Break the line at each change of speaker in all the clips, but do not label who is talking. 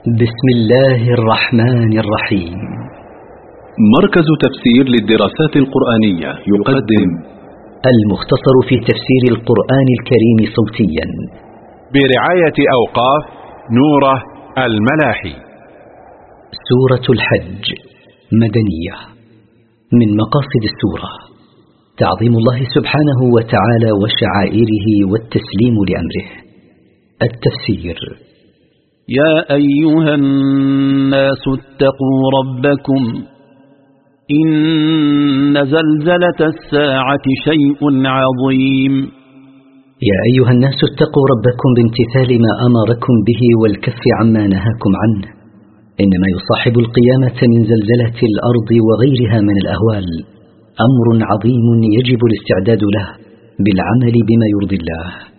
بسم الله الرحمن الرحيم.
مركز تفسير للدراسات القرآنية يقدم
المختصر في تفسير القرآن الكريم صوتيا.
برعاية أوقاف نوره الملاحي.
سورة الحج مدنية. من مقاصد السورة تعظيم الله سبحانه وتعالى وشعائره والتسليم لأمره. التفسير
يا أيها الناس اتقوا ربكم إن زلزلة الساعة شيء عظيم.
يا أيها الناس اتقوا ربكم بامتثال ما أمركم به والكف عما نهاكم عنه. إنما يصاحب القيامة من زلزلة الأرض وغيرها من الأهوال. أمر عظيم يجب الاستعداد له بالعمل بما يرضي الله.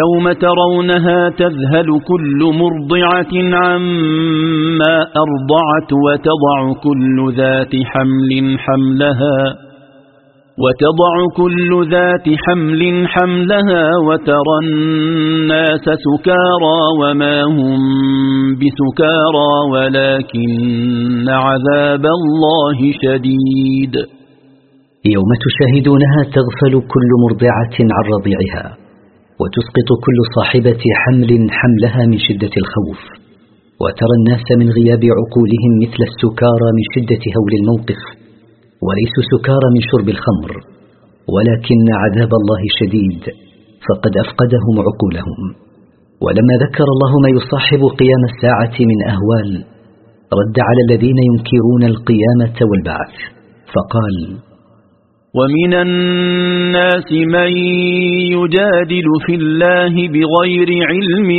يوم ترونها تذهل كل مرضعة عما أرضعت وتضع كل ذات حمل حملها وتضع كل ذات حمل حملها وترى الناس سكارى وما هم بسكارى ولكن عذاب الله شديد.
يوم تشاهدونها تغفل كل مرضعة عن رضيعها. وتسقط كل صاحبة حمل حملها من شدة الخوف وترى الناس من غياب عقولهم مثل السكارى من شدة هول الموقف وليسوا سكارى من شرب الخمر ولكن عذاب الله شديد فقد أفقدهم عقولهم. ولما ذكر الله ما يصاحب قيام الساعة من أهوال رد على الذين ينكرون القيامة والبعث فقال
ومن الناس من يجادل في الله بغير علم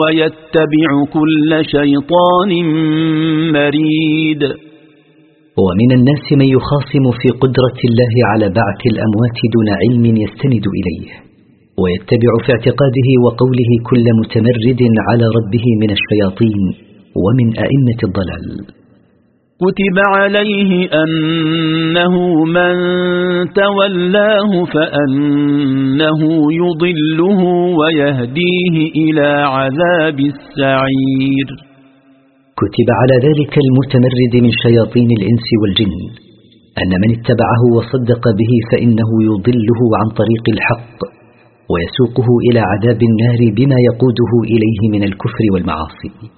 ويتبع كل شيطان مريد.
ومن الناس من يخاصم في قدرة الله على بعث الأموات دون علم يستند إليه ويتبع في اعتقاده وقوله كل متمرد على ربه من الشياطين ومن أئمة الضلال.
كتب عليه أنه من تولاه فأنه يضله ويهديه إلى عذاب السعير.
كتب على ذلك المتمرد من شياطين الإنس والجن أن من اتبعه وصدق به فإنه يضله عن طريق الحق ويسوقه إلى عذاب النار بما يقوده إليه من الكفر والمعاصي.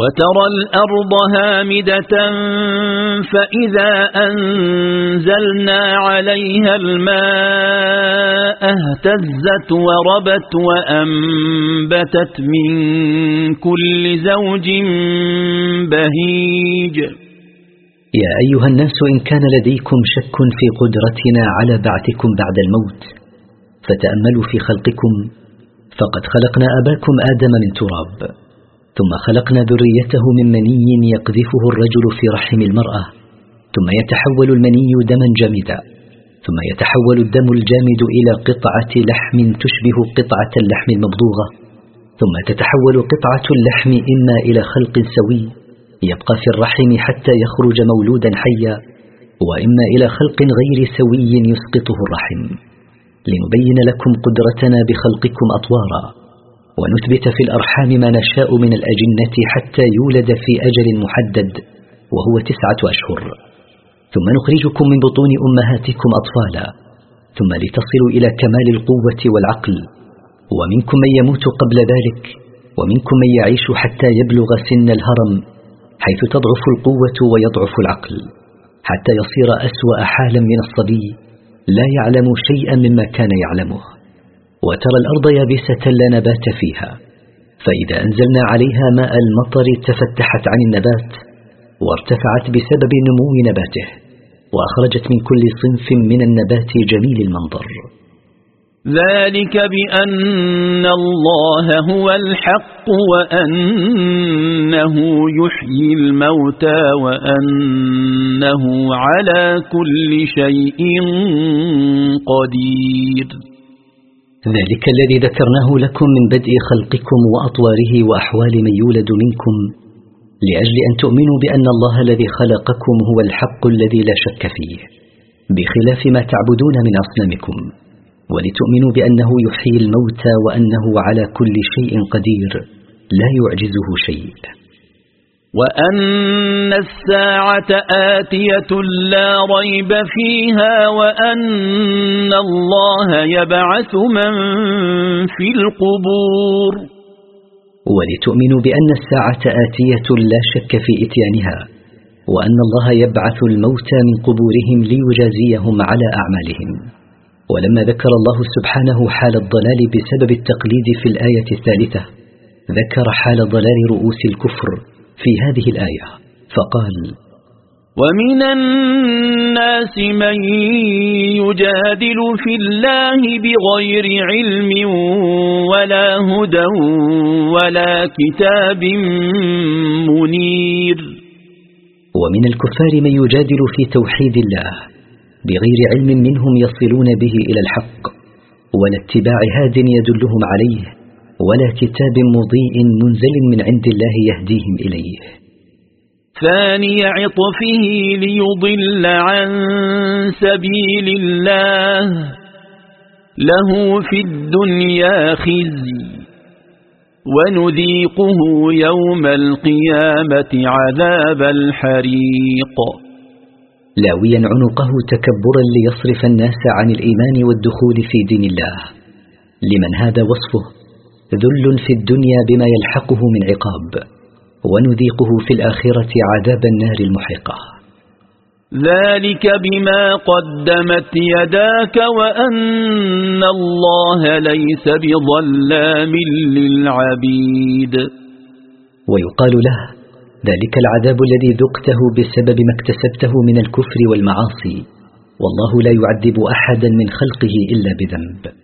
وترى الأرض هامدة فإذا أنزلنا عليها الماء اهتزت وربت وأنبتت من كل زوج بهيج.
يا أيها الناس إن كان لديكم شك في قدرتنا على بعثكم بعد الموت فتأملوا في خلقكم فقد خلقنا أباكم آدم من تراب. ثم خلقنا ذريته من مني يقذفه الرجل في رحم المرأة ثم يتحول المني دما جامدا ثم يتحول الدم الجامد إلى قطعة لحم تشبه قطعة اللحم المبضوغة ثم تتحول قطعة اللحم إما إلى خلق سوي يبقى في الرحم حتى يخرج مولودا حيا وإما إلى خلق غير سوي يسقطه الرحم. لنبين لكم قدرتنا بخلقكم أطوارا. ونثبت في الأرحام ما نشاء من الأجنة حتى يولد في أجل محدد وهو تسعة أشهر. ثم نخرجكم من بطون أمهاتكم أطفالا. ثم لتصلوا إلى كمال القوة والعقل. ومنكم من يموت قبل ذلك ومنكم من يعيش حتى يبلغ سن الهرم حيث تضعف القوة ويضعف العقل. حتى يصير أسوأ حالا من الصبي لا يعلم شيئا مما كان يعلمه. وترى الأرض يابسة لا نبات فيها فإذا أنزلنا عليها ماء المطر تفتحت عن النبات وارتفعت بسبب نمو نباته وأخرجت من كل صنف من النبات جميل المنظر.
ذلك بأن الله هو الحق وأنه يحيي الموتى وأنه على كل شيء قدير.
ذلك الذي ذكرناه لكم من بدء خلقكم وأطواره وأحوال من يولد منكم لأجل أن تؤمنوا بأن الله الذي خلقكم هو الحق الذي لا شك فيه بخلاف ما تعبدون من أصنامكم ولتؤمنوا بأنه يحيي الموتى وأنه على كل شيء قدير لا يعجزه شيء.
وأن الساعة آتية لا ريب فيها وأن الله يبعث من في القبور
ولتؤمنوا بأن الساعة آتية لا شك في إتيانها وأن الله يبعث الموتى من قبورهم ليجازيهم على أعمالهم. ولما ذكر الله سبحانه حال الضلال بسبب التقليد في الآية الثالثة ذكر حال ضلال رؤوس الكفر. في هذه الآية. فقال
ومن الناس من يجادل في الله بغير علم ولا هدى ولا كتاب منير.
ومن الكفار من يجادل في توحيد الله بغير علم منهم يصلون به إلى الحق ولا اتباع هاد يدلهم عليه ولا كتاب مضيء منزل من عند الله يهديهم إليه.
ثاني عطفه ليضل عن سبيل الله. له في الدنيا خزي ونذيقه يوم القيامة عذاب الحريق.
لاويا عنقه تكبرا ليصرف الناس عن الإيمان والدخول في دين الله. لمن هذا وصفه؟ ذل في الدنيا بما يلحقه من عقاب ونذيقه في الآخرة عذاب النار المحرقة
ذلك بما قدمت يداك وأن الله ليس بظلام للعبيد.
ويقال له ذلك العذاب الذي ذقته بسبب ما اكتسبته من الكفر والمعاصي والله لا يعذب أحدا من خلقه إلا بذنب.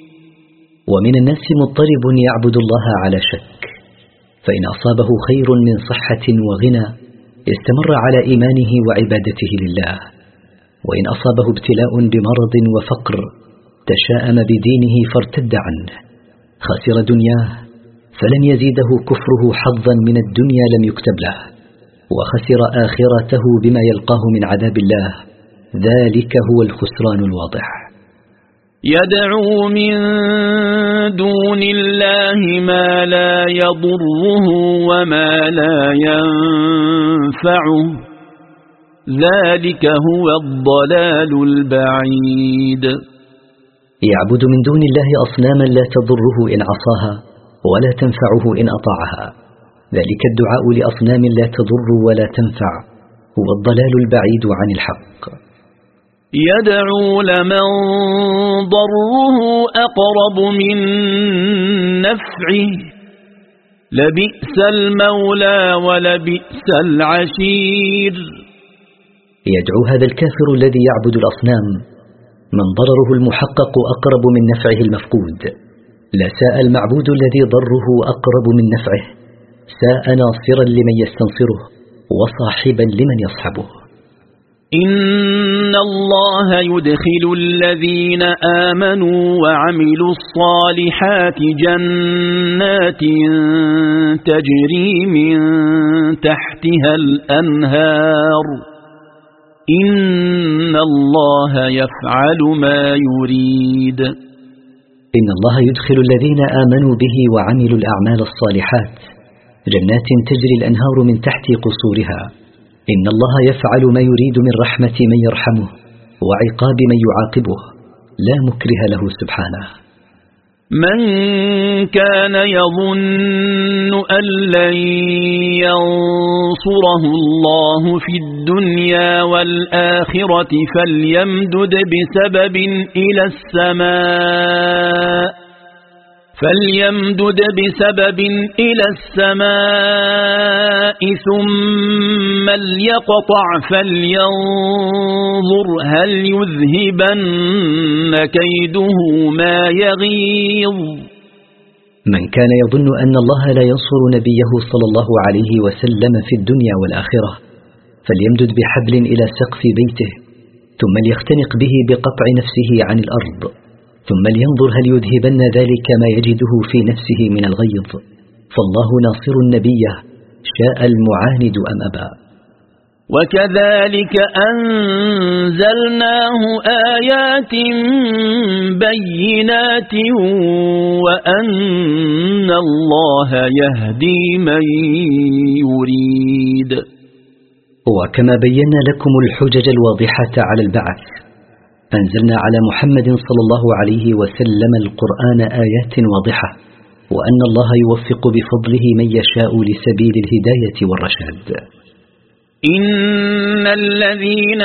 ومن الناس مضطرب يعبد الله على شك فإن أصابه خير من صحة وغنى استمر على إيمانه وعبادته لله وإن أصابه ابتلاء بمرض وفقر تشاءم بدينه فارتد عنه. خسر دنياه فلم يزيده كفره حظا من الدنيا لم يكتب له وخسر آخرته بما يلقاه من عذاب الله. ذلك هو الخسران الواضح.
يدعو من دون الله ما لا يضره وما لا ينفعه. ذلك هو الضلال البعيد.
يعبد من دون الله أصناما لا تضره إن عصاها ولا تنفعه إن أطاعها. ذلك الدعاء لأصنام لا تضر ولا تنفع. هو الضلال البعيد عن الحق.
يدعو لمن ضره أقرب من نفعه. لبئس المولى ولبئس العشير.
يدعو هذا الكافر الذي يعبد الأصنام من ضرره المحقق أقرب من نفعه المفقود. لا ساء المعبود الذي ضره أقرب من نفعه. ساء ناصرا لمن يستنصره وصاحبا لمن يصحبه.
إن الله يدخل الذين آمنوا وعملوا الصالحات جنات تجري من تحتها الأنهار إن الله يفعل ما يريد.
إن الله يدخل الذين آمنوا به وعملوا الأعمال الصالحات جنات تجري الأنهار من تحت قصورها إن الله يفعل ما يريد من رحمة من يرحمه وعقاب من يعاقبه لا مكره له سبحانه.
من كان يظن أن لن ينصره الله في الدنيا والآخرة فليمدد بسبب إلى السماء. فليمدد بسبب إلى السماء ثم ليقطع فلينظر هل يذهبن كيده ما يغيظ
من كان يظن أن الله لا ينصر نبيه صلى الله عليه وسلم في الدنيا والآخرة فليمدد بحبل إلى سقف بيته ثم ليختنق به بقطع نفسه عن الأرض. ثم لينظر هل يذهبن ذلك ما يجده في نفسه من الغيظ. فالله ناصر النبي. شاء المعاند أم أبى.
وكذلك أنزلناه آيات بينات وأن الله يهدي من يريد.
وكما بينا لكم الحجج الواضحة على البعث. أنزلنا على محمد صلى الله عليه وسلم القرآن آيات واضحة وأن الله يوفق بفضله من يشاء لسبيل الهداية والرشاد.
إن الذين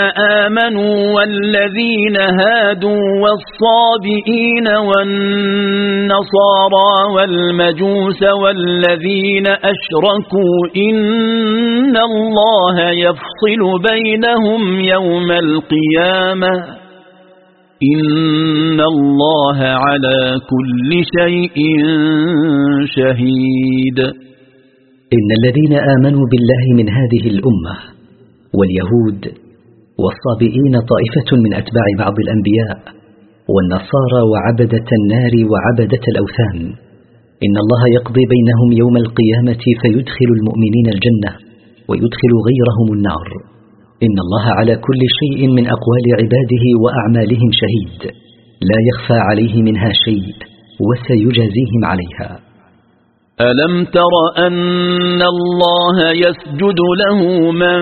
آمنوا والذين هادوا والصابئين والنصارى والمجوس والذين أشركوا إن الله يفصل بينهم يوم القيامة. إن الله على كل شيء شهيد.
إن الذين آمنوا بالله من هذه الأمة واليهود والصابئين طائفة من أتباع بعض الأنبياء والنصارى وعبدة النار وعبدة الأوثان. إن الله يقضي بينهم يوم القيامة فيدخل المؤمنين الجنة ويدخل غيرهم النار. إن الله على كل شيء من أقوال عباده وأعمالهم شهيد. لا يخفى عليه منها شيء وسيجازيهم عليها.
ألم تر أن الله يسجد له من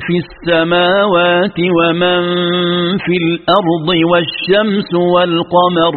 في السماوات ومن في الأرض والشمس والقمر؟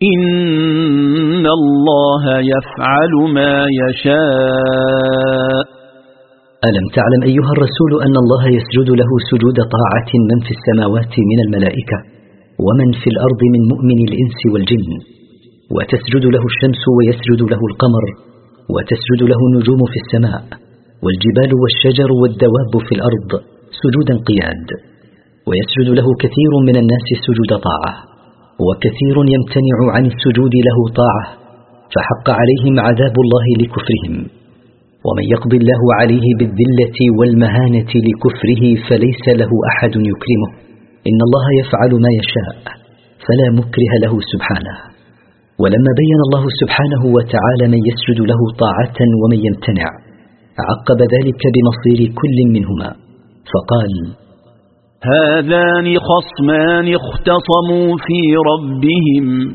إن الله يفعل ما يشاء.
ألم تعلم أيها الرسول أن الله يسجد له سجود طاعة من في السماوات من الملائكة ومن في الأرض من مؤمن الإنس والجن. وتسجد له الشمس ويسجد له القمر وتسجد له النجوم في السماء والجبال والشجر والدواب في الأرض سجودا قياد ويسجد له كثير من الناس سجود طاعة. وكثير يمتنع عن السجود له طاعة فحق عليهم عذاب الله لكفرهم. ومن يقضي الله عليه بالذلة والمهانة لكفره فليس له أحد يكرمه. إن الله يفعل ما يشاء فلا مكره له سبحانه. ولما بين الله سبحانه وتعالى من يسجد له طاعة ومن يمتنع عقب ذلك بمصير كل منهما. فقال
هذان خصمان اختصموا في ربهم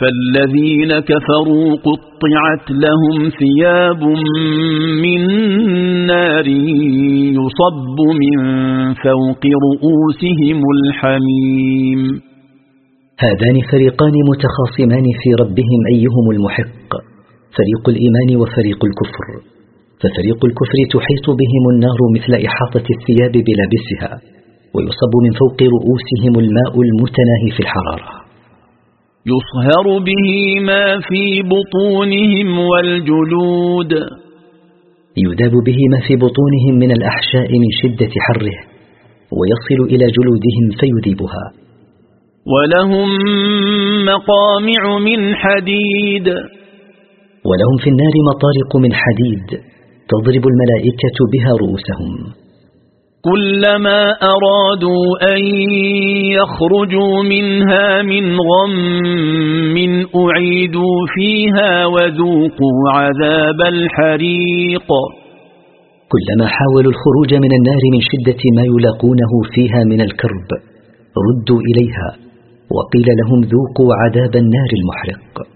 فالذين كفروا قطعت لهم ثياب من نار يصب من فوق رؤوسهم الحميم.
هذان فريقان متخاصمان في ربهم أيهم المحق فريق الإيمان وفريق الكفر. ففريق الكفر تحيط بهم النار مثل إحاطة الثياب بلابسها ويصب من فوق رؤوسهم الماء المتناهي في الحرارة.
يصهر به ما في بطونهم والجلود.
يذاب به ما في بطونهم من الأحشاء من شدة حره ويصل إلى جلودهم فيذيبها.
ولهم مقامع من حديد.
ولهم في النار مطارق من حديد. تضرب الملائكة بها رؤوسهم.
كلما أرادوا أن يخرجوا منها من غم أعيدوا فيها وذوقوا عذاب الحريق.
كلما حاولوا الخروج من النار من شدة ما يلاقونه فيها من الكرب ردوا إليها وقيل لهم ذوقوا عذاب النار المحرق.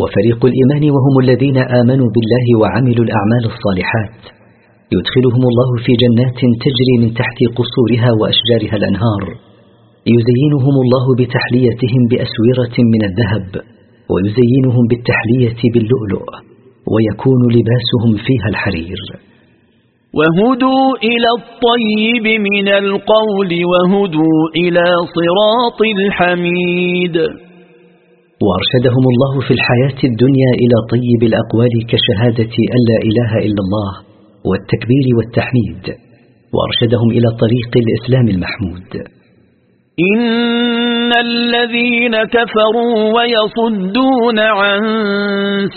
وفريق الإيمان وهم الذين آمنوا بالله وعملوا الأعمال الصالحات. يدخلهم الله في جنات تجري من تحت قصورها وأشجارها الأنهار. يزينهم الله بتحليتهم بأسورة من الذهب ويزينهم بالتحلية باللؤلؤ ويكون لباسهم فيها الحرير.
وهدوا إلى الطيب من القول وهدوا إلى صراط الحميد.
وأرشدهم الله في الحياة الدنيا إلى طيب الأقوال كشهادة أن لا إله إلا الله والتكبير والتحميد وأرشدهم إلى طريق الإسلام المحمود.
إن الذين كفروا ويصدون عن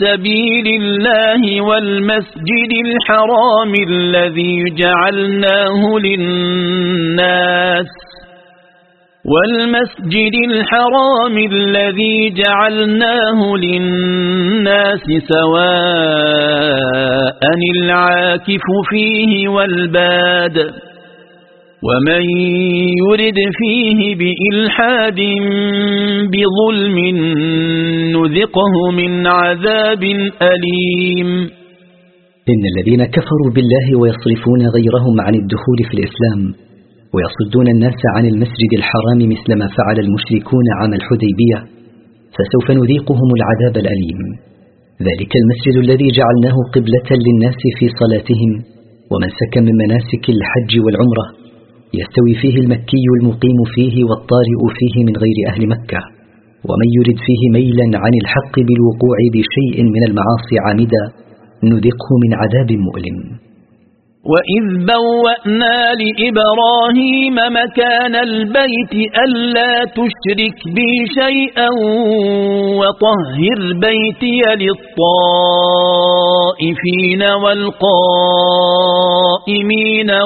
سبيل الله والمسجد الحرام الذي جعلناه للناس والمسجد الحرام الذي جعلناه للناس سواء العاكف فيه والباد ومن يرد فيه بإلحاد بظلم نذقه من عذاب أليم.
إن الذين كفروا بالله ويصرفون غيرهم عن الدخول في الإسلام ويصدون الناس عن المسجد الحرام مثل ما فعل المشركون عام الحديبية فسوف نذيقهم العذاب الأليم. ذلك المسجد الذي جعلناه قبلة للناس في صلاتهم ومنسكا من مناسك الحج والعمرة يستوي فيه المكي المقيم فيه والطارئ فيه من غير أهل مكة ومن يرد فيه ميلا عن الحق بالوقوع بشيء من المعاصي عامدا نذقه من عذاب مؤلم.
وإذ بوأنا لإبراهيم مكان البيت ألا تشرك بي شيئا وطهر بيتي للطائفين والقائمين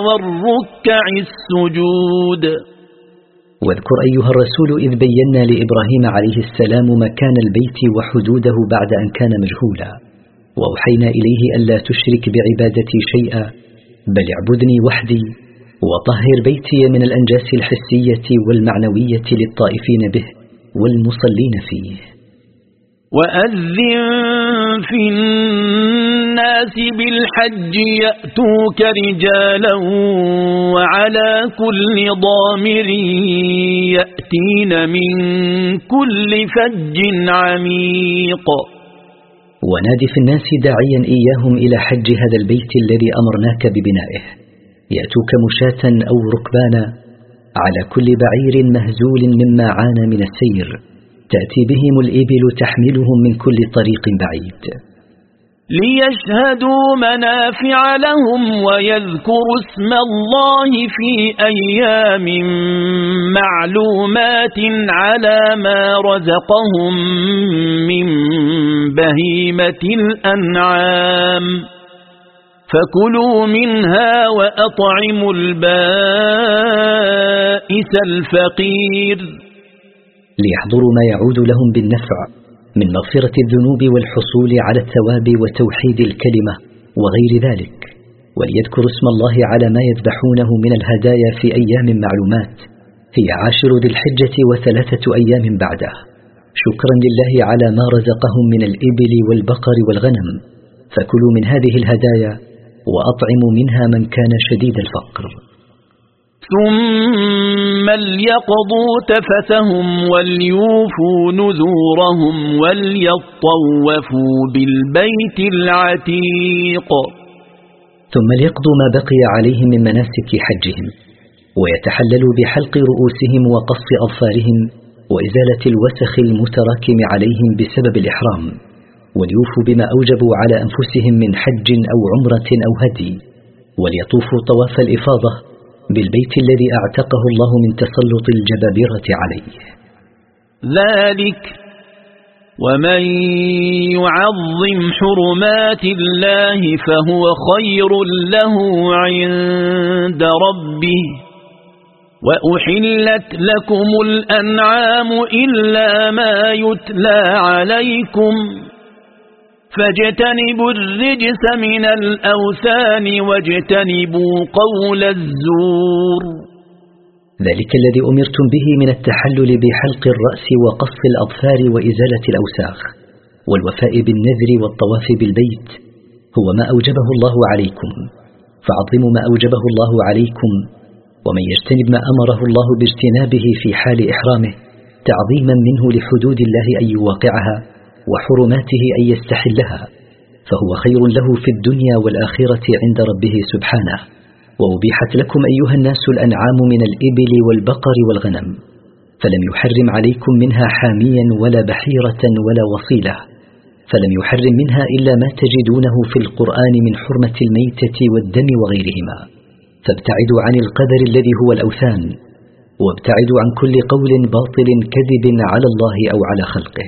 والركع السجود
واذكر أيها الرسول إذ بينا لإبراهيم عليه السلام مكان البيت وحدوده بعد أن كان مجهولا. وأوحينا إليه ألا تشرك بعبادتي شيئا بل اعبدني وحدي وطهر بيتي من الأنجاس الحسية والمعنوية للطائفين به والمصلين فيه.
وأذن في الناس بالحج يأتوك رجالا وعلى كل ضامر يأتين من كل فج عميق.
ونادي في الناس داعيا إياهم إلى حج هذا البيت الذي أمرناك ببنائه. يأتوك مشاة أو ركبانا على كل بعير مهزول مما عانى من السير. تأتي بهم الإبل تحملهم من كل طريق بعيد.
ليشهدوا منافع لهم ويذكروا اسم الله في أيام معلومات على ما رزقهم من بهيمة الأنعام. فكلوا منها وأطعموا البائس الفقير.
ليحضروا ما يعود لهم بالنفع. من مغفرة الذنوب والحصول على الثواب وتوحيد الكلمة وغير ذلك. وليذكروا اسم الله على ما يذبحونه من الهدايا في أيام معلومات. هي عاشر ذي الحجة وثلاثة أيام بعده. شكرا لله على ما رزقهم من الإبل والبقر والغنم. فكلوا من هذه الهدايا وأطعموا منها من كان شديد الفقر.
ثم ليقضوا تفثهم وليوفوا نذورهم وليطوفوا بالبيت العتيق
ثم ليقضوا ما بقي عليهم من مناسك حجهم ويتحللوا بحلق رؤوسهم وقص أظفارهم وإزالة الوسخ المتراكم عليهم بسبب الإحرام وليوفوا بما أوجبوا على أنفسهم من حج أو عمرة أو هدي وليطوفوا طواف الإفاضة بالبيت الذي أعتقه الله من تسلط الجبابرة عليه.
ذلك ومن يعظم حرمات الله فهو خير له عند ربه. وأحلت لكم الأنعام إلا ما يتلى عليكم. فاجتنبوا الرجس من الأوثان واجتنبوا قول الزور.
ذلك الذي أمرتم به من التحلل بحلق الرأس وقص الأظفار وإزالة الأوساخ والوفاء بالنذر والطواف بالبيت. هو ما أوجبه الله عليكم. فعظموا ما أوجبه الله عليكم. ومن يجتنب ما أمره الله باجتنابه في حال إحرامه تعظيما منه لحدود الله أن يواقعها. وحرماته أن يستحلها فهو خير له في الدنيا والآخرة عند ربه سبحانه. وأبيحت لكم أيها الناس الأنعام من الإبل والبقر والغنم فلم يحرم عليكم منها حاميا ولا بحيرة ولا وصيلة فلم يحرم منها إلا ما تجدونه في القرآن من حرمة الميتة والدم وغيرهما. فابتعدوا عن القدر الذي هو الأوثان وابتعدوا عن كل قول باطل كذب على الله أو على خلقه.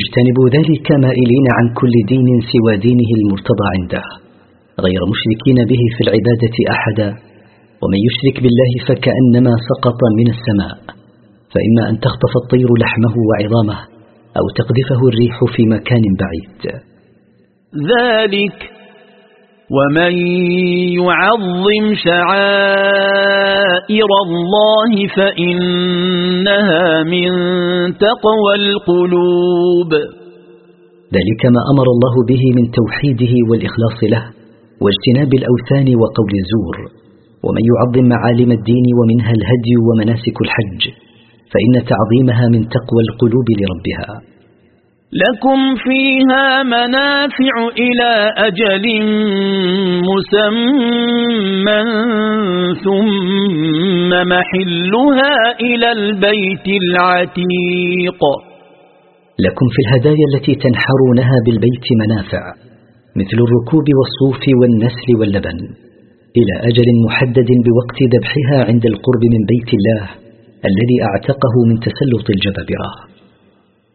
اجتنبوا ذلك مائلين عن كل دين سوى دينه المرتضى عنده. غير مشركين به في العبادة أحدا. ومن يشرك بالله فكأنما سقط من السماء. فإما أن تخطف الطير لحمه وعظامه أو تقذفه الريح في مكان بعيد.
ذلك ومن يعظم شعائر الله فإنها من تقوى القلوب
ذلك ما أمر الله به من توحيده والإخلاص له واجتناب الأوثان وقول الزور. ومن يعظم معالم الدين ومنها الهدي ومناسك الحج فإن تعظيمها من تقوى القلوب لربها.
لكم فيها منافع إلى أجل مسمى ثم محلها إلى البيت العتيق.
لكم في الهدايا التي تنحرونها بالبيت منافع مثل الركوب والصوف والنسل واللبن إلى أجل محدد بوقت ذبحها عند القرب من بيت الله الذي أعتقه من تسلط الجبابرة.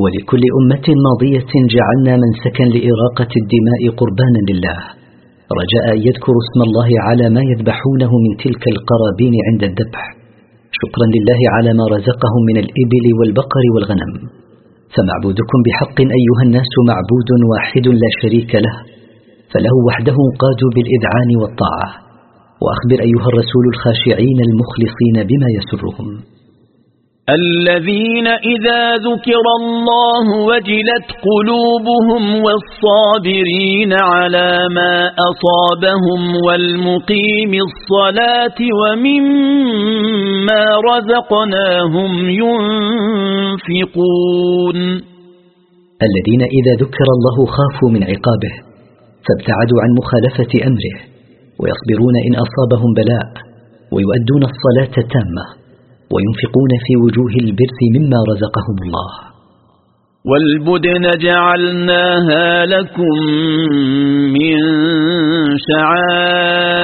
ولكل أمة ماضية جعلنا منسكا لإراقة الدماء قربانا لله. رجاء أن يذكروا اسم الله على ما يذبحونه من تلك القرابين عند الذبح. شكرا لله على ما رزقهم من الإبل والبقر والغنم. فمعبودكم بحق أيها الناس معبود واحد لا شريك له فله وحده قاد بالإذعان والطاعة. وأخبر أيها الرسول الخاشعين المخلصين بما يسرهم.
الذين إذا ذكر الله وجلت قلوبهم والصابرين على ما أصابهم والمقيم الصلاة ومما رزقناهم ينفقون.
الذين إذا ذكر الله خافوا من عقابه فابتعدوا عن مخالفة أمره ويصبرون إن أصابهم بلاء ويؤدون الصلاة تامة وينفقون في وجوه البر مما رزقهم الله.
والبدن جعلناها لكم من شعائر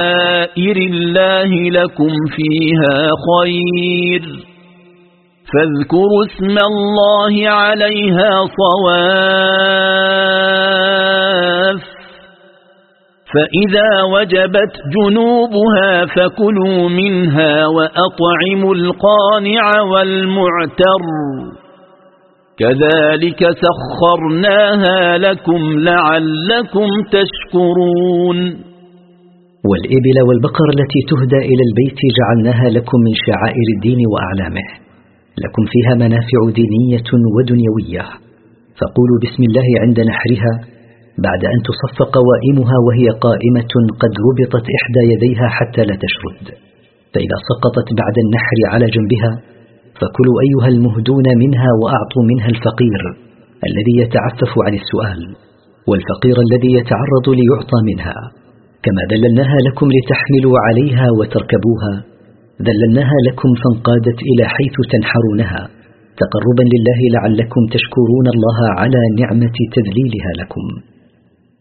الله لكم فيها خير. فاذكروا اسم الله عليها صواف فإذا وجبت جنوبها فكلوا منها وأطعموا القانع والمعتر. كذلك سخرناها لكم لعلكم تشكرون.
والإبل والبقر التي تهدى إلى البيت جعلناها لكم من شعائر الدين وأعلامه. لكم فيها منافع دينية ودنيوية. فقولوا بسم الله عند نحرها. بعد أن تصف قوائمها وهي قائمة قد ربطت إحدى يديها حتى لا تشرد. فإذا سقطت بعد النحر على جنبها فكلوا أيها المهدون منها وأعطوا منها الفقير الذي يتعفف عن السؤال والفقير الذي يتعرض ليعطى منها. كما ذللناها لكم لتحملوا عليها وتركبوها. ذللناها لكم فانقادت إلى حيث تنحرونها. تقربا لله لعلكم تشكرون الله على نعمة تذليلها لكم.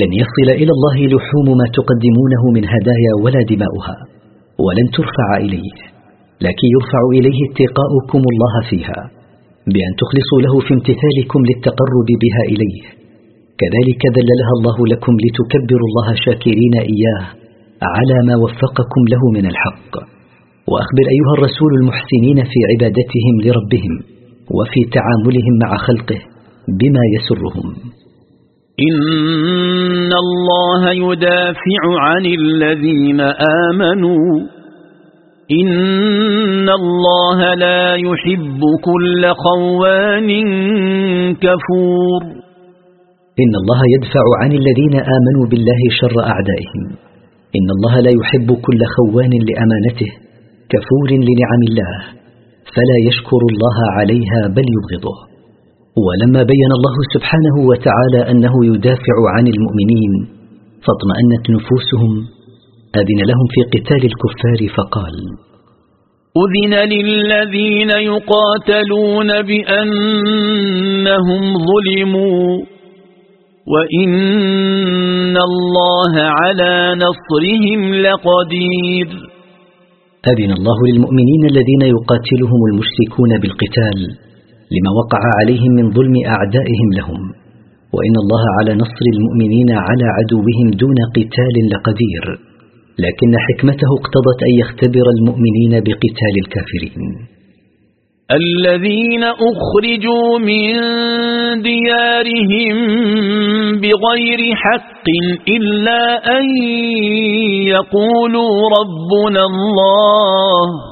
لن يصل إلى الله لحوم ما تقدمونه من هدايا ولا دماؤها ولن ترفع إليه لكن يرفع إليه اتقاؤكم الله فيها بأن تخلصوا له في امتثالكم للتقرب بها إليه. كذلك ذللها الله لكم لتكبروا الله شاكرين إياه على ما وفقكم له من الحق. وأخبر أيها الرسول المحسنين في عبادتهم لربهم وفي تعاملهم مع خلقه بما يسرهم.
إن الله يدافع عن الذين آمنوا. إن الله لا يحب كل خوان كفور.
إن الله يدفع عن الذين آمنوا بالله شر أعدائهم. إن الله لا يحب كل خوان لأمانته كفور لنعم الله. فلا يشكر الله عليها بل يبغضه. ولما بين الله سبحانه وتعالى أنه يدافع عن المؤمنين فاطمأنت نفوسهم أذن لهم في قتال الكفار فقال
أذن للذين يقاتلون بأنهم ظلموا وإن الله على نصرهم لقدير.
أذن الله للمؤمنين الذين يقاتلهم المشركون بالقتال لما وقع عليهم من ظلم أعدائهم لهم وإن الله على نصر المؤمنين على عدوهم دون قتال لقدير لكن حكمته اقتضت أن يختبر المؤمنين بقتال الكافرين.
الذين أخرجوا من ديارهم بغير حق إلا أن يقولوا ربنا الله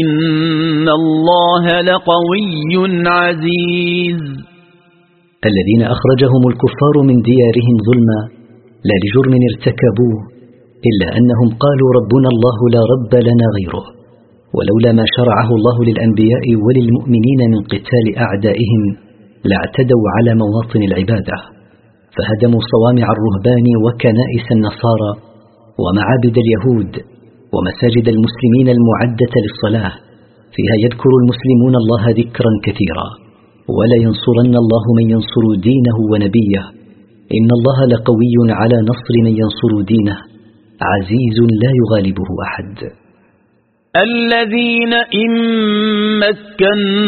إن الله لقوي عزيز.
الذين أخرجهم الكفار من ديارهم ظلما لا لجرم ارتكبوه إلا أنهم قالوا ربنا الله لا رب لنا غيره ولولا ما شرعه الله للأنبياء وللمؤمنين من قتال أعدائهم لاعتدوا على مواطن العبادة فهدموا صوامع الرهبان وكنائس النصارى ومعابد اليهود ومساجد المسلمين المعدة للصلاة فيها يذكر المسلمون الله ذكرا كثيرا. ولا ينصرن الله من ينصر دينه ونبيه. إن الله لقوي على نصر من ينصر دينه. عزيز لا يغالبه أحد.
الذين إن مكناهم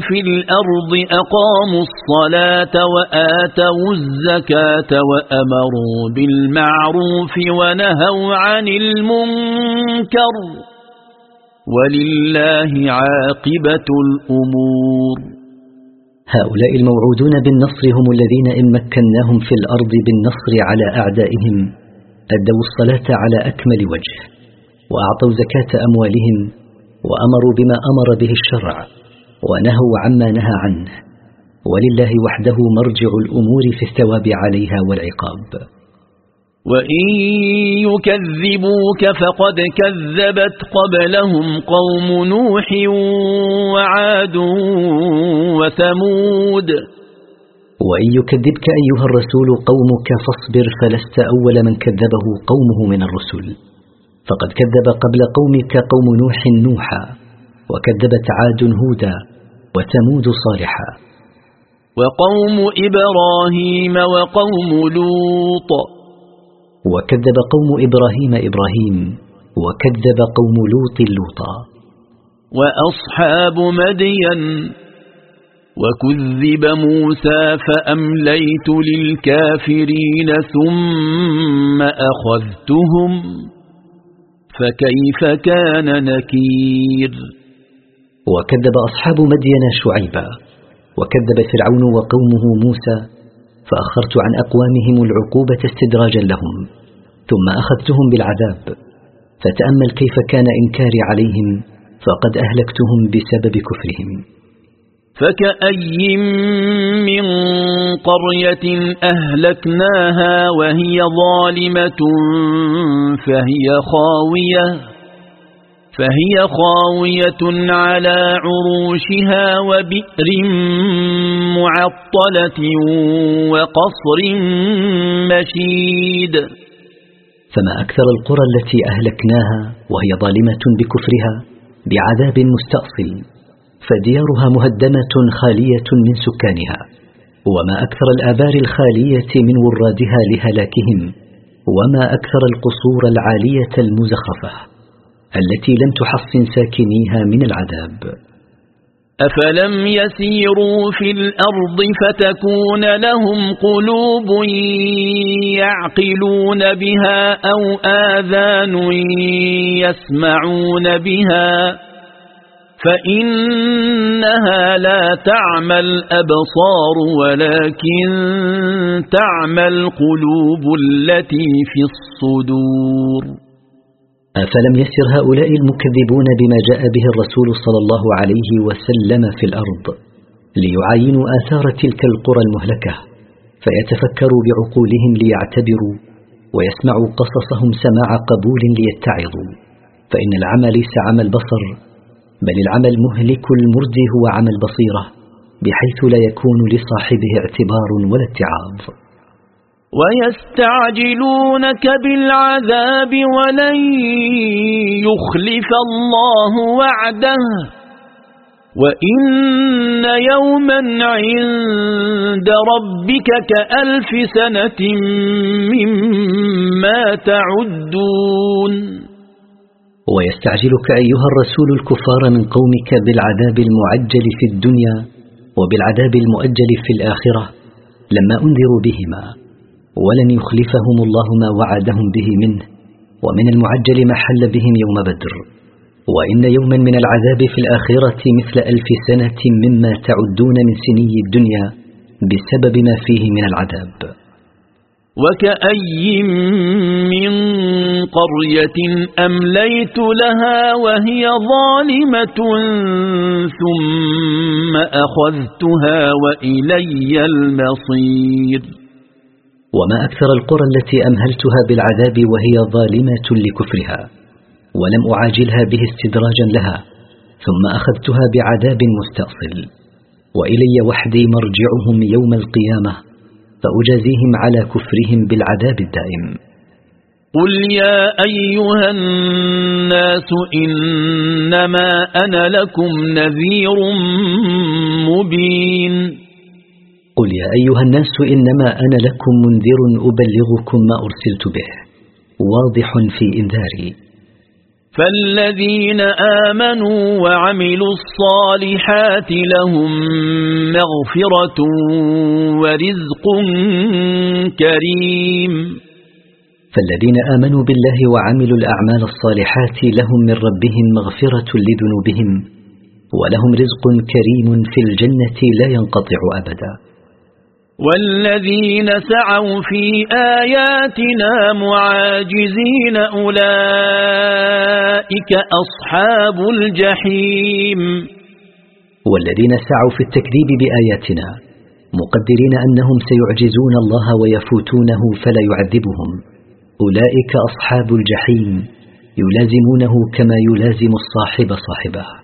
في الأرض أقاموا الصلاة وآتوا الزكاة وأمروا بالمعروف ونهوا عن المنكر ولله عاقبة الأمور.
هؤلاء الموعودون بالنصر هم الذين إن مكناهم في الأرض بالنصر على أعدائهم. أدوا الصلاة على أكمل وجه. وأعطوا زكاة أموالهم وأمروا بما أمر به الشرع ونهوا عما نهى عنه. ولله وحده مرجع الأمور في الثواب عليها والعقاب.
وإن يكذبوك فقد كذبت قبلهم قوم نوح وعاد وثمود.
وإن يكذبك أيها الرسول قومك فاصبر فلست أول من كذبه قومه من الرسل. فقد كذب قبل قومك قوم نوح نوحا وكذبت عاد هودا وثمود صالحا.
وقوم إبراهيم وقوم لوط.
وكذب قوم إبراهيم إبراهيم وكذب قوم لوط لوطا.
وأصحاب مدين. وكذب موسى فأمليت للكافرين ثم أخذتهم. فكيف كان نكير؟
وكذب أصحاب مدين شعيبا وكذب فرعون وقومه موسى فأخرت عن أقوامهم العقوبة استدراجا لهم ثم أخذتهم بالعذاب فتأمل كيف كان إنكاري عليهم فقد أهلكتهم بسبب كفرهم.
فكأي من قرية أهلكناها وهي ظالمة فهي خاوية فهي خاوية على عروشها وبئر معطلة وقصر مشيد
فما أكثر القرى التي أهلكناها وهي ظالمة بكفرها بعذاب مستأصل فديارها مهدمة خالية من سكانها وما أكثر الآبار الخالية من ورادها لهلاكهم وما أكثر القصور العالية المزخرفة التي لم تحصن ساكنيها من العذاب.
أفلم يسيروا في الأرض فتكون لهم قلوب يعقلون بها أو آذان يسمعون بها فإنها لا تعمى الأبصار ولكن تعمى القلوب التي في الصدور.
أفلم يسر هؤلاء المكذبون بما جاء به الرسول صلى الله عليه وسلم في الأرض ليعاينوا آثار تلك القرى المهلكة فيتفكروا بعقولهم ليعتبروا ويسمعوا قصصهم سماع قبول ليتعظوا. فإن العمى ليس عمى البصر بل العمى المهلك المردي هو عمى البصيرة بحيث لا يكون لصاحبه اعتبار ولا اتعاظ.
ويستعجلونك بالعذاب ولن يخلف الله وعده. وإن يوما عند ربك كألف سنة مما تعدون.
ويستعجلك أيها الرسول الكفار من قومك بالعذاب المعجل في الدنيا وبالعذاب المؤجل في الآخرة لما أنذروا بهما ولن يخلفهم الله ما وعدهم به منه ومن المعجل ما حل بهم يوم بدر وإن يوما من العذاب في الآخرة مثل ألف سنة مما تعدون من سني الدنيا بسبب ما فيه من العذاب
وكأي من قرية أمليت لها وهي ظالمة ثم أخذتها وإلي المصير
وما أكثر القرى التي أمهلتها بالعذاب وهي ظالمة لكفرها ولم أعاجلها به استدراجا لها ثم أخذتها بعذاب مستأصل وإلي وحدي مرجعهم يوم القيامة فأجازيهم على كفرهم بالعذاب الدائم.
قل يا أيها الناس إنما أنا لكم نذير مبين.
قل يا أيها الناس إنما أنا لكم منذر أبلغكم ما أرسلت به. واضح في إنذاري.
فالذين آمنوا وعملوا الصالحات لهم مغفرة ورزق كريم
فالذين آمنوا بالله وعملوا الأعمال الصالحات لهم من ربهم مغفرة لذنوبهم ولهم رزق كريم في الجنة لا ينقطع أبداً
والذين سعوا في آياتنا معاجزين أولئك أصحاب الجحيم.
والذين سعوا في التكذيب بآياتنا مقدرين أنهم سيعجزون الله ويفوتونه فلا يعذبهم. أولئك أصحاب الجحيم يلازمونه كما يلازم الصاحب صاحبه.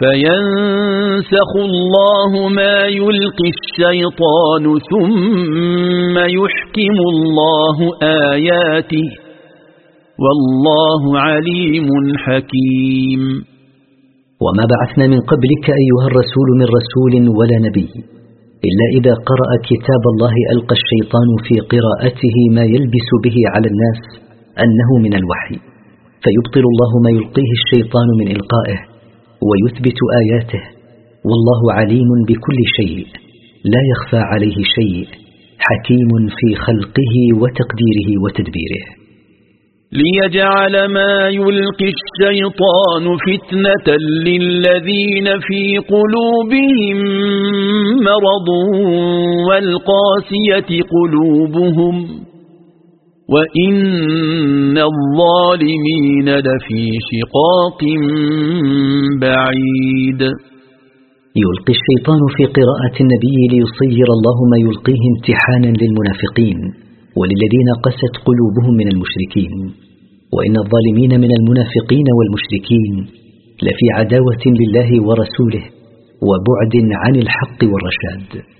فينسخ الله ما يلقي الشيطان ثم يحكم الله آياته والله عليم حكيم.
وما بعثنا من قبلك أيها الرسول من رسول ولا نبي إلا إذا قرأ كتاب الله ألقى الشيطان في قراءته ما يلبس به على الناس أنه من الوحي. فيبطل الله ما يلقيه الشيطان من إلقائه. ويثبت آياته. والله عليم بكل شيء. لا يخفى عليه شيء. حكيم في خلقه وتقديره وتدبيره.
ليجعل ما يلقي الشيطان فتنة للذين في قلوبهم مرض والقاسية قلوبهم وإن الظالمين لفي شقاق بعيد.
يلقي الشيطان في قراءة النبي ليصير الله ما يلقيه امتحانا للمنافقين وللذين قست قلوبهم من المشركين. وإن الظالمين من المنافقين والمشركين لفي عداوة لله ورسوله وبعد عن الحق والرشاد.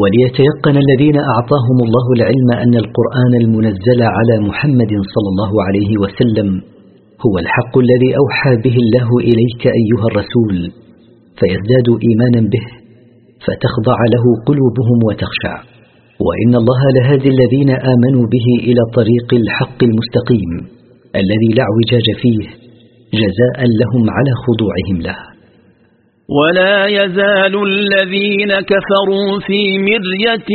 وليتيقن الذين أعطاهم الله العلم أن القرآن المنزل على محمد صلى الله عليه وسلم هو الحق الذي أوحى به الله إليك أيها الرسول فيزدادوا إيمانا به فتخضع له قلوبهم وتخشع وإن الله لهادي الذين آمنوا به إلى طريق الحق المستقيم الذي لا اعوجاج فيه جزاء لهم على خضوعهم له.
ولا يزال الذين كفروا في مرية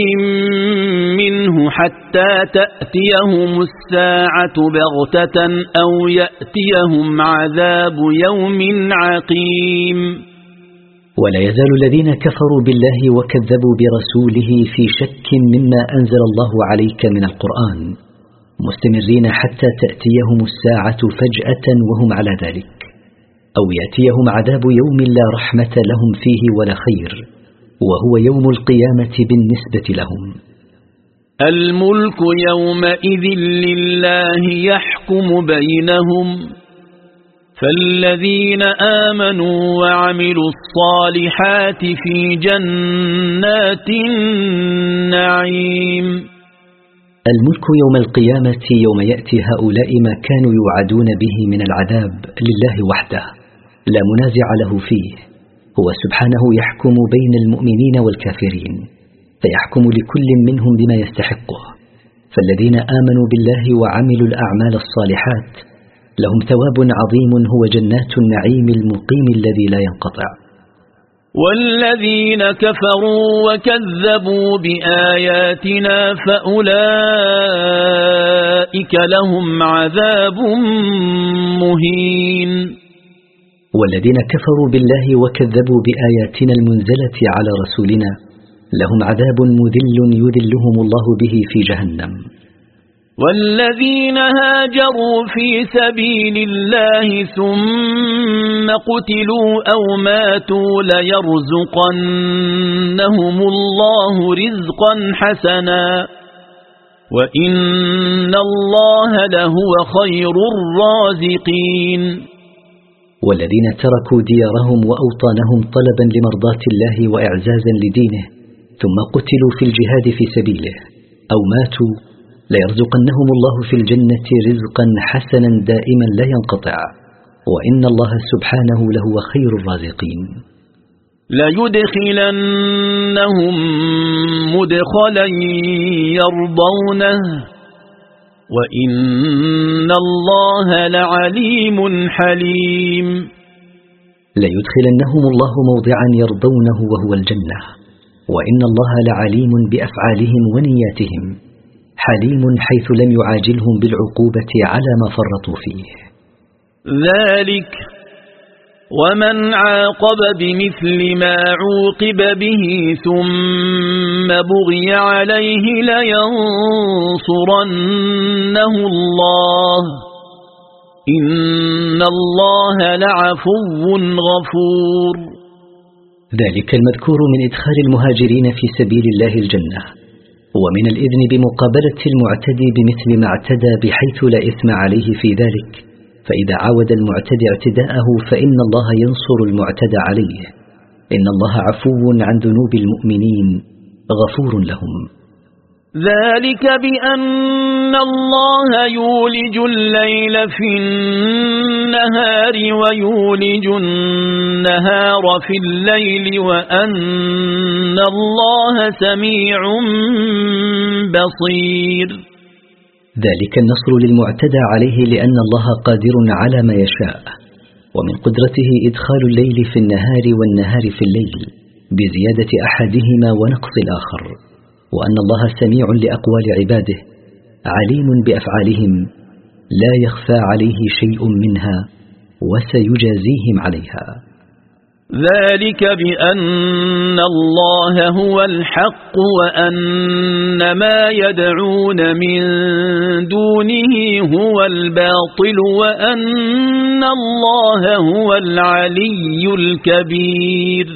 منه حتى تأتيهم الساعة بغتة أو يأتيهم عذاب يوم عقيم.
ولا يزال الذين كفروا بالله وكذبوا برسوله في شك مما أنزل الله عليك من القرآن مستمرين حتى تأتيهم الساعة فجأة وهم على ذلك. أو يأتيهم عذاب يوم لا رحمة لهم فيه ولا خير وهو يوم القيامة بالنسبة لهم.
الملك يومئذ لله يحكم بينهم فالذين آمنوا وعملوا الصالحات في جنات النعيم.
الملك يوم القيامة يوم يأتي هؤلاء ما كانوا يوعدون به من العذاب لله وحده. لا منازع له فيه. هو سبحانه يحكم بين المؤمنين والكافرين فيحكم لكل منهم بما يستحقه. فالذين آمنوا بالله وعملوا الأعمال الصالحات لهم ثواب عظيم هو جنات النعيم المقيم الذي لا ينقطع.
والذين كفروا وكذبوا بآياتنا فأولئك لهم عذاب مهين.
والذين كفروا بالله وكذبوا بآياتنا المنزلة على رسولنا لهم عذاب مذل يذلهم الله به في جهنم.
والذين هاجروا في سبيل الله ثم قتلوا أو ماتوا ليرزقنهم الله رزقا حسنا. وإن الله لهو خير الرازقين.
والذين تركوا ديارهم وأوطانهم طلبا لمرضات الله وإعزازا لدينه ثم قتلوا في الجهاد في سبيله أو ماتوا ليرزقنهم الله في الجنة رزقا حسنا دائما لا ينقطع. وإن الله سبحانه لهو خير الرازقين.
ليدخلنهم مدخلا يرضونه. وإن الله لعليم حليم.
ليدخلنهم الله موضعا يرضونه وهو الجنة. وإن الله لعليم بأفعالهم ونياتهم. حليم حيث لم يعاجلهم بالعقوبة على ما فرطوا فيه.
ذلك ومن عاقب بمثل ما عوقب به ثم بغي عليه لينصرنه الله إن الله لعفو غفور.
ذلك المذكور من إدخال المهاجرين في سبيل الله الجنة ومن الإذن بمقابلة المعتدي بمثل ما اعتدى بحيث لا إثم عليه في ذلك فإذا عاود المعتدي اعتداءه فإن الله ينصر المعتدى عليه. إن الله عفو عن ذنوب المؤمنين غفور لهم.
ذلك بأن الله يولج الليل في النهار ويولج النهار في الليل وأن الله سميع بصير.
ذلك النصر للمعتدى عليه لأن الله قادر على ما يشاء. ومن قدرته إدخال الليل في النهار والنهار في الليل بزيادة أحدهما ونقص الآخر. وأن الله سميع لأقوال عباده عليم بأفعالهم لا يخفى عليه شيء منها وسيجازيهم عليها.
ذلك بأن الله هو الحق وأن ما يدعون من دونه هو الباطل وأن الله هو العلي الكبير.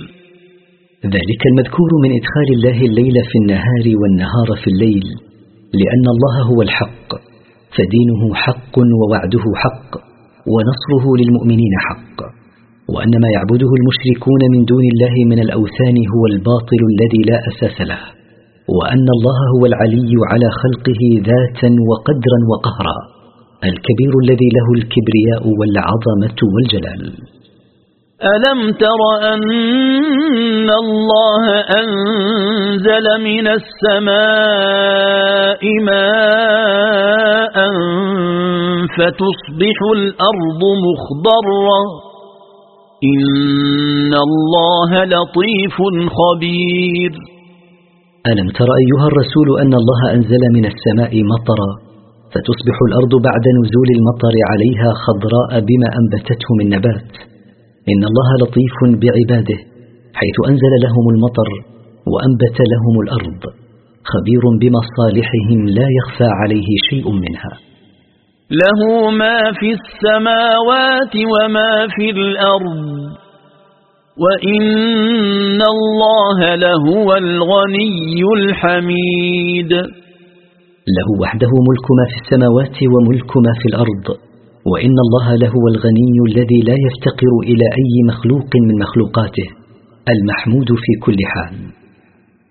ذلك المذكور من إدخال الله الليل في النهار والنهار في الليل لأن الله هو الحق فدينه حق ووعده حق ونصره للمؤمنين حق. وأن ما يعبده المشركون من دون الله من الأوثان هو الباطل الذي لا أساس له وأن الله هو العلي على خلقه ذاتا وقدرا وقهرا الكبير الذي له الكبرياء والعظمة والجلال.
ألم تر أن الله أنزل من السماء ماء فتصبح الأرض مخضرة؟ إن الله لطيف خبير.
ألم تر أيها الرسول أن الله أنزل من السماء مطرا فتصبح الأرض بعد نزول المطر عليها خضراء بما أنبتته من نبات. إن الله لطيف بعباده حيث أنزل لهم المطر وأنبت لهم الأرض. خبير بمصالحهم لا يخفى عليه شيء منها.
له ما في السماوات وما في الأرض. وإن الله لهو الغني الحميد.
له وحده ملك ما في السماوات وملك ما في الأرض. وإن الله لهو الغني الذي لا يفتقر إلى أي مخلوق من مخلوقاته المحمود في كل حال.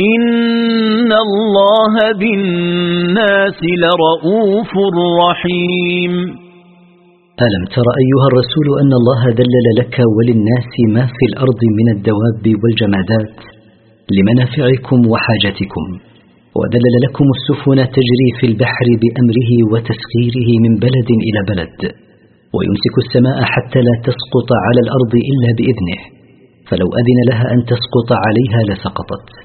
إن الله بالناس لرؤوف رحيم.
ألم تر أيها الرسول أن الله ذلل لك وللناس ما في الأرض من الدواب والجمادات لمنافعكم وحاجتكم وذلل لكم السفن تجري في البحر بأمره وتسخيره من بلد إلى بلد ويمسك السماء حتى لا تسقط على الأرض إلا بإذنه فلو أذن لها أن تسقط عليها لسقطت.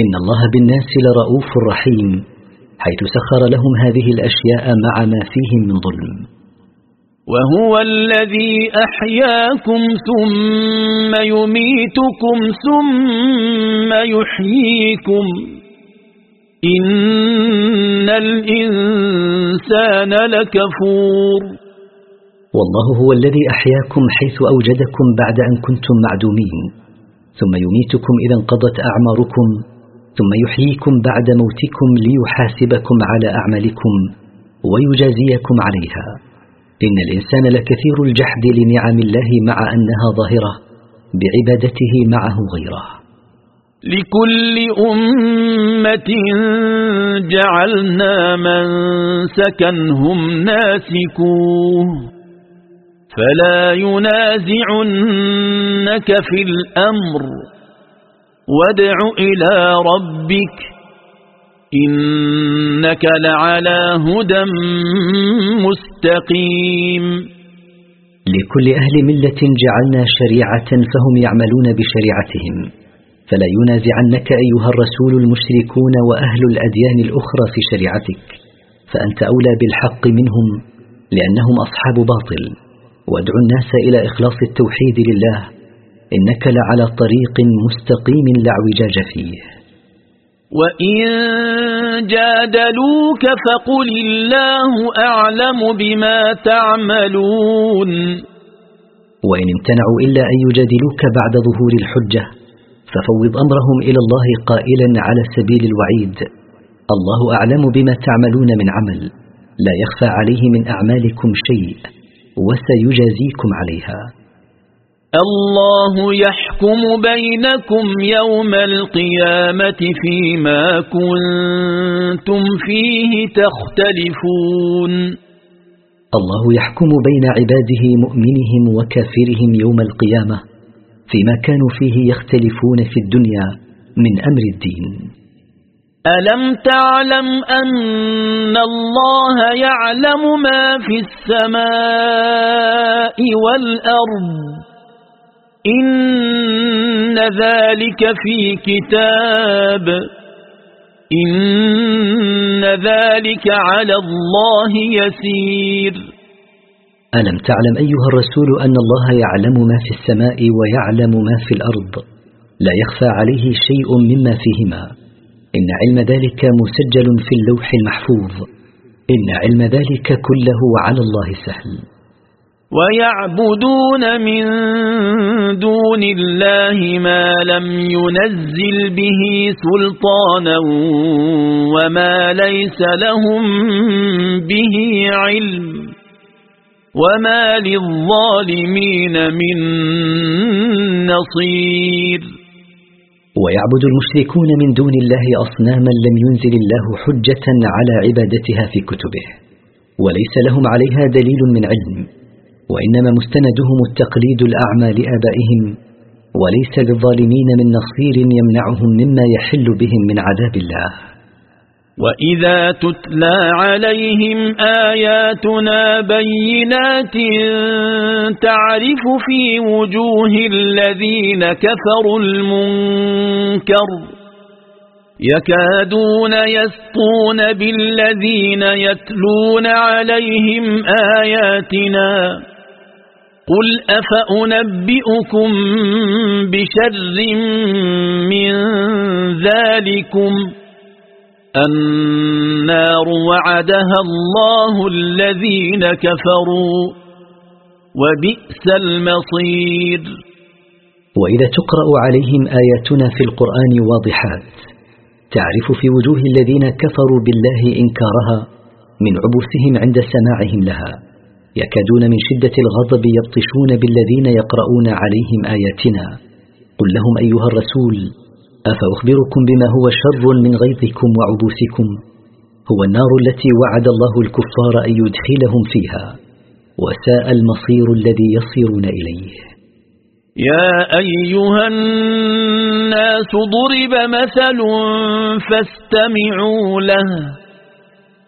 إن الله بالناس لرؤوف رحيم حيث سخر لهم هذه الأشياء مع ما فيهم من ظلم.
وهو الذي أحياكم ثم يميتكم ثم يحييكم. إن الإنسان لكفور.
والله هو الذي أحياكم حيث أوجدكم بعد أن كنتم معدومين ثم يميتكم إذا انقضت أعماركم. ثم يحييكم بعد موتكم ليحاسبكم على أعمالكم ويجازيكم عليها. إن الإنسان لكثير الجحد لنعم الله مع أنها ظاهرة بعبادته معه غيره.
لكل أمة جعلنا من سكنهم ناسكوه. فلا ينازعنك في الأمر. وادع إلى ربك إنك لعلى هدى مستقيم.
لكل أهل ملة جعلنا شريعة فهم يعملون بشريعتهم. فلا ينازعنك أيها الرسول المشركون وأهل الأديان الأخرى في شريعتك. فأنت أولى بالحق منهم لأنهم أصحاب باطل. وادع الناس إلى إخلاص التوحيد لله. إنك لعلى طريق مستقيم لا اعوجاج فيه.
وإن جادلوك فقل الله أعلم بما تعملون.
وإن امتنعوا إلا أن يجادلوك بعد ظهور الحجة ففوض أمرهم إلى الله قائلا على سبيل الوعيد. الله أعلم بما تعملون من عمل لا يخفى عليه من أعمالكم شيء وسيجازيكم عليها.
الله يحكم بينكم يوم القيامة فيما كنتم فيه تختلفون.
الله يحكم بين عباده مؤمنهم وكافرهم يوم القيامة فيما كانوا فيه يختلفون في الدنيا من أمر الدين.
ألم تعلم أن الله يعلم ما في السماء والأرض؟ إن ذلك في كتاب. إن ذلك على الله يسير.
ألم تعلم أيها الرسول أن الله يعلم ما في السماء ويعلم ما في الأرض؟ لا يخفى عليه شيء مما فيهما. إن علم ذلك مسجل في اللوح المحفوظ. إن علم ذلك كله على الله سهل.
ويعبدون من دون الله ما لم ينزل به سلطانا وما ليس لهم به علم وما للظالمين من نصير.
ويعبد المشركون من دون الله أصناما لم ينزل الله حجة على عبادتها في كتبه وليس لهم عليها دليل من علم. وإنما مستندهم التقليد الأعمى لآبائهم وليس للظالمين من نصير يمنعهم مما يحل بهم من عذاب الله.
وإذا تتلى عليهم آياتنا بينات تعرف في وجوه الذين كفروا المنكر يكادون يسطون بالذين يتلون عليهم آياتنا قل أفأنبئكم بشر من ذلكم النار وعدها الله الذين كفروا وبئس المصير
وإذا تقرأ عليهم آياتنا في القرآن واضحات تعرف في وجوه الذين كفروا بالله إنكارها من عبوسهم عند سماعهم لها يكادون من شدة الغضب يبطشون بالذين يقرؤون عليهم آياتنا. قل لهم أيها الرسول أفأخبركم بما هو شر من غيظكم وعبوسكم؟ هو النار التي وعد الله الكفار أن يدخلهم فيها وساء المصير الذي يصيرون إليه.
يا أيها الناس ضرب مثل فاستمعوا له.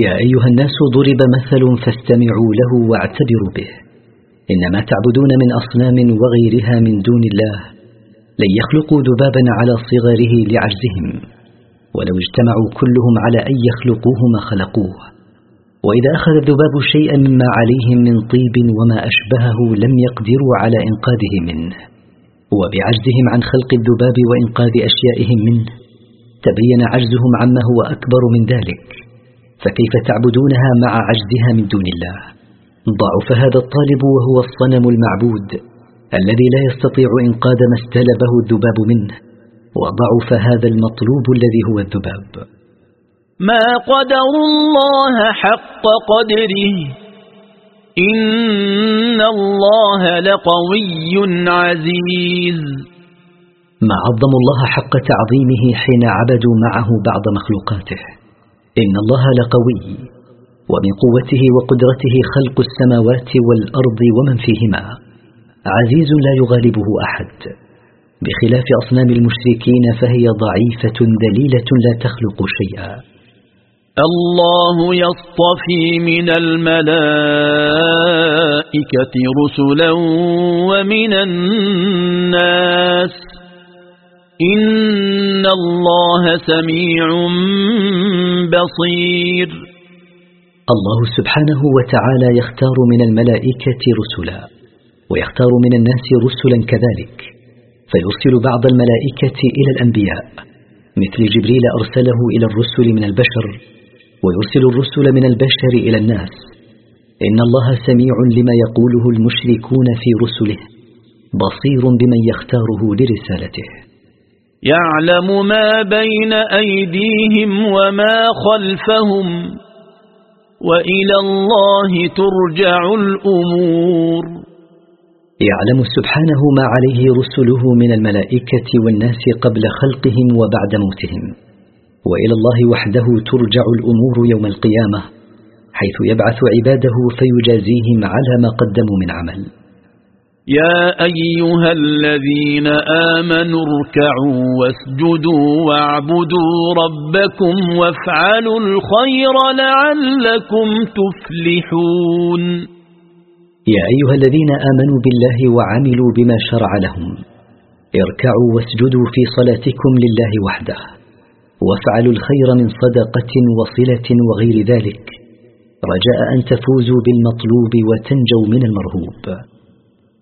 يا أيها الناس ضرب مثل فاستمعوا له واعتبروا به. إنما تعبدون من أصنام وغيرها من دون الله لن يخلقوا ذبابا على صغره لعجزهم. ولو اجتمعوا كلهم على أن يخلقوه ما خلقوه. وإذا أخذ الذباب شيئا مما عليهم من طيب وما أشبهه لم يقدروا على إنقاذه منه. وبعجزهم عن خلق الذباب وإنقاذ أشيائهم منه تبين عجزهم عما هو أكبر من ذلك. فكيف تعبدونها مع عجزها من دون الله؟ ضعف هذا الطالب وهو الصنم المعبود الذي لا يستطيع إنقاذ ما استلبه الذباب منه وضعف هذا المطلوب الذي هو الذباب.
ما قدر الله حق قدره إن الله لقوي عزيز.
ما عظموا الله حق تعظيمه حين عبدوا معه بعض مخلوقاته. إن الله لقوي ومن قوته وقدرته خلق السماوات والأرض ومن فيهما. عزيز لا يغالبه أحد. بخلاف أصنام المشركين فهي ضعيفة دليلة لا تخلق شيئا.
الله يصطفي من الملائكة رسلا ومن الناس. إن الله سميع بصير.
الله سبحانه وتعالى يختار من الملائكة رسلا ويختار من الناس رسلا كذلك فيرسل بعض الملائكة إلى الأنبياء مثل جبريل أرسله إلى الرسل من البشر ويرسل الرسل من البشر إلى الناس. إن الله سميع لما يقوله المشركون في رسله بصير بمن يختاره لرسالته.
يعلم ما بين أيديهم وما خلفهم وإلى الله ترجع الأمور.
يعلم سبحانه ما عليه رسله من الملائكة والناس قبل خلقهم وبعد موتهم وإلى الله وحده ترجع الأمور يوم القيامة حيث يبعث عباده فيجازيهم على ما قدموا من عمل.
يا أيها الذين آمنوا اركعوا واسجدوا واعبدوا ربكم وافعلوا الخير لعلكم تفلحون.
يا أيها الذين آمنوا بالله وعملوا بما شرع لهم. اركعوا واسجدوا في صلاتكم لله وحده. وافعلوا الخير من صدقة وصلة وغير ذلك. رجاء أن تفوزوا بالمطلوب وتنجوا من المرهوب.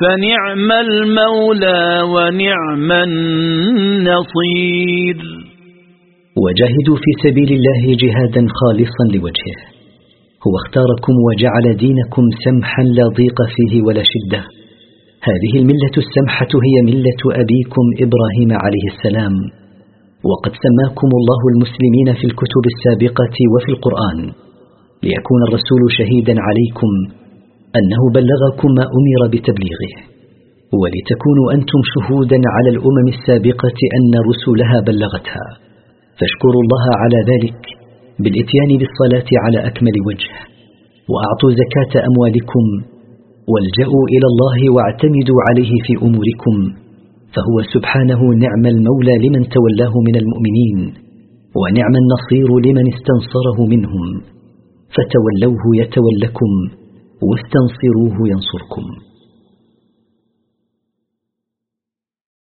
فنعم المولى ونعم النصير.
وجاهدوا في سبيل الله جهادا خالصا لوجهه. هو اختاركم وجعل دينكم سمحا لا ضيق فيه ولا شدة. هذه الملة السمحة هي ملة أبيكم إبراهيم عليه السلام. وقد سماكم الله المسلمين في الكتب السابقة وفي القرآن. ليكون الرسول شهيدا عليكم. أنه بلغكم ما أمر بتبليغه. ولتكونوا أنتم شهودا على الأمم السابقة أن رسلها بلغتها. فاشكروا الله على ذلك بالإتيان بالصلاة على أكمل وجه. وأعطوا زكاة أموالكم والجأوا إلى الله واعتمدوا عليه في أموركم. فهو سبحانه نعم المولى لمن تولاه من المؤمنين ونعم النصير لمن استنصره منهم. فتولوه يتولكم. واستنصروه ينصركم.